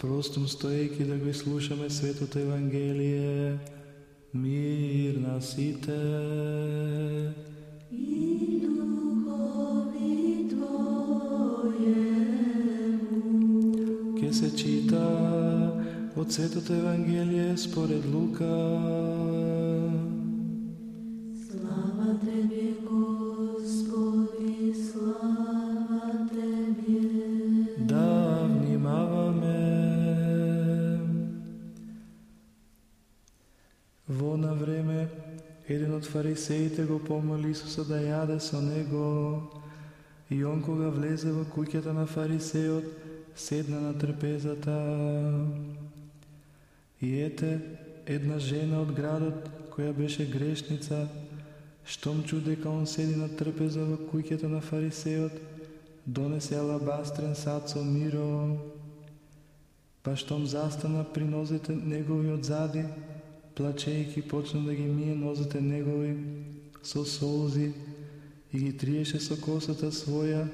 простум стоејќи да го слушаме Светото Евангелие, мир на сите. И духови Ке се чита од Светото Евангелие според Лука. Во на време, еден од фарисеите го помоли Исуса да јаде со него, и он кога влезе во куќата на фарисеот, седна на трпезата. И ете, една жена од градот, која беше грешница, штом чу дека он седи на трпеза во куќата на фарисеот, донесе алабастрен сад со миро, па штом застана при нозете негови одзади, плачејќи почна да ги мие нозете негови со солзи и ги триеше со косата своја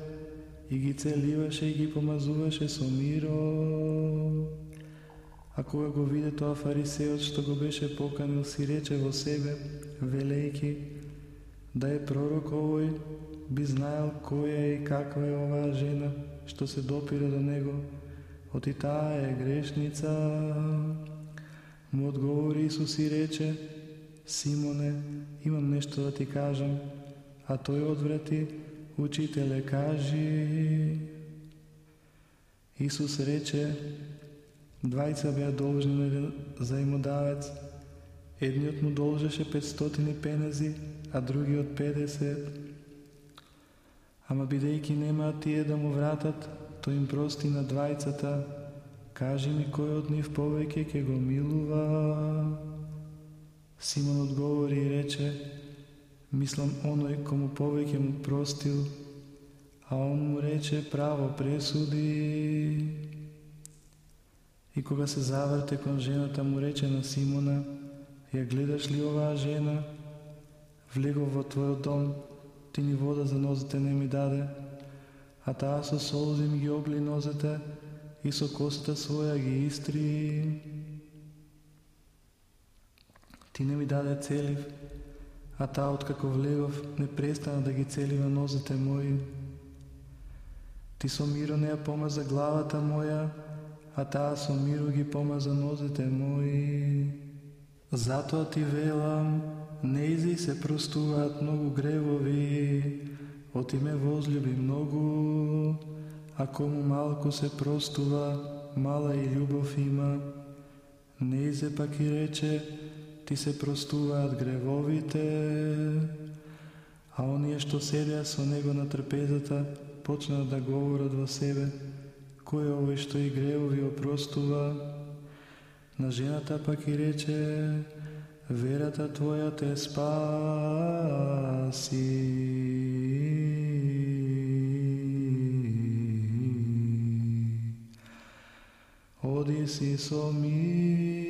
и ги целиваше и ги помазуваше со миро. А кога го виде тоа фарисеот што го беше поканил, си рече во себе, велејки, да е пророк овој, би знаел која е и каква е оваа жена, што се допира до него, оти таа е грешница. Му одговори Исус и рече, Симоне, имам нешто да ти кажам, а тој одврати, учителе, кажи. Исус рече, двајца беа должни на еден заимодавец, едниот му должеше 500 пенези, а другиот 50. Ама бидејќи немаат тие да му вратат, тој им прости на двајцата, кажи ми кој од нив повеќе ќе го милува. Симон одговори и рече, мислам оној кому повеќе му простил, а он му рече право пресуди. И кога се заврте кон жената му рече на Симона, ја гледаш ли оваа жена? Влегов во твојот дом, ти ни вода за нозете не ми даде, а таа со солзи ми ги обли нозете и со косата своја ги истри. Ти не ми даде целив, а таа откако влегов не престана да ги целива нозете мои. Ти со миро не ја помаза главата моја, а таа со миро ги помаза нозете мои. Затоа ти велам, неизи се простуваат многу гревови, оти ме возлюби многу, а кому малку се простува, мала и љубов има. Неизе пак и рече, ти се простуваат гревовите, а оние што седеа со него на трпезата, почнаа да говорат во себе, кој е овој што и гревови опростува? На жената пак и рече, верата твоја те спаси. Оди си со мир.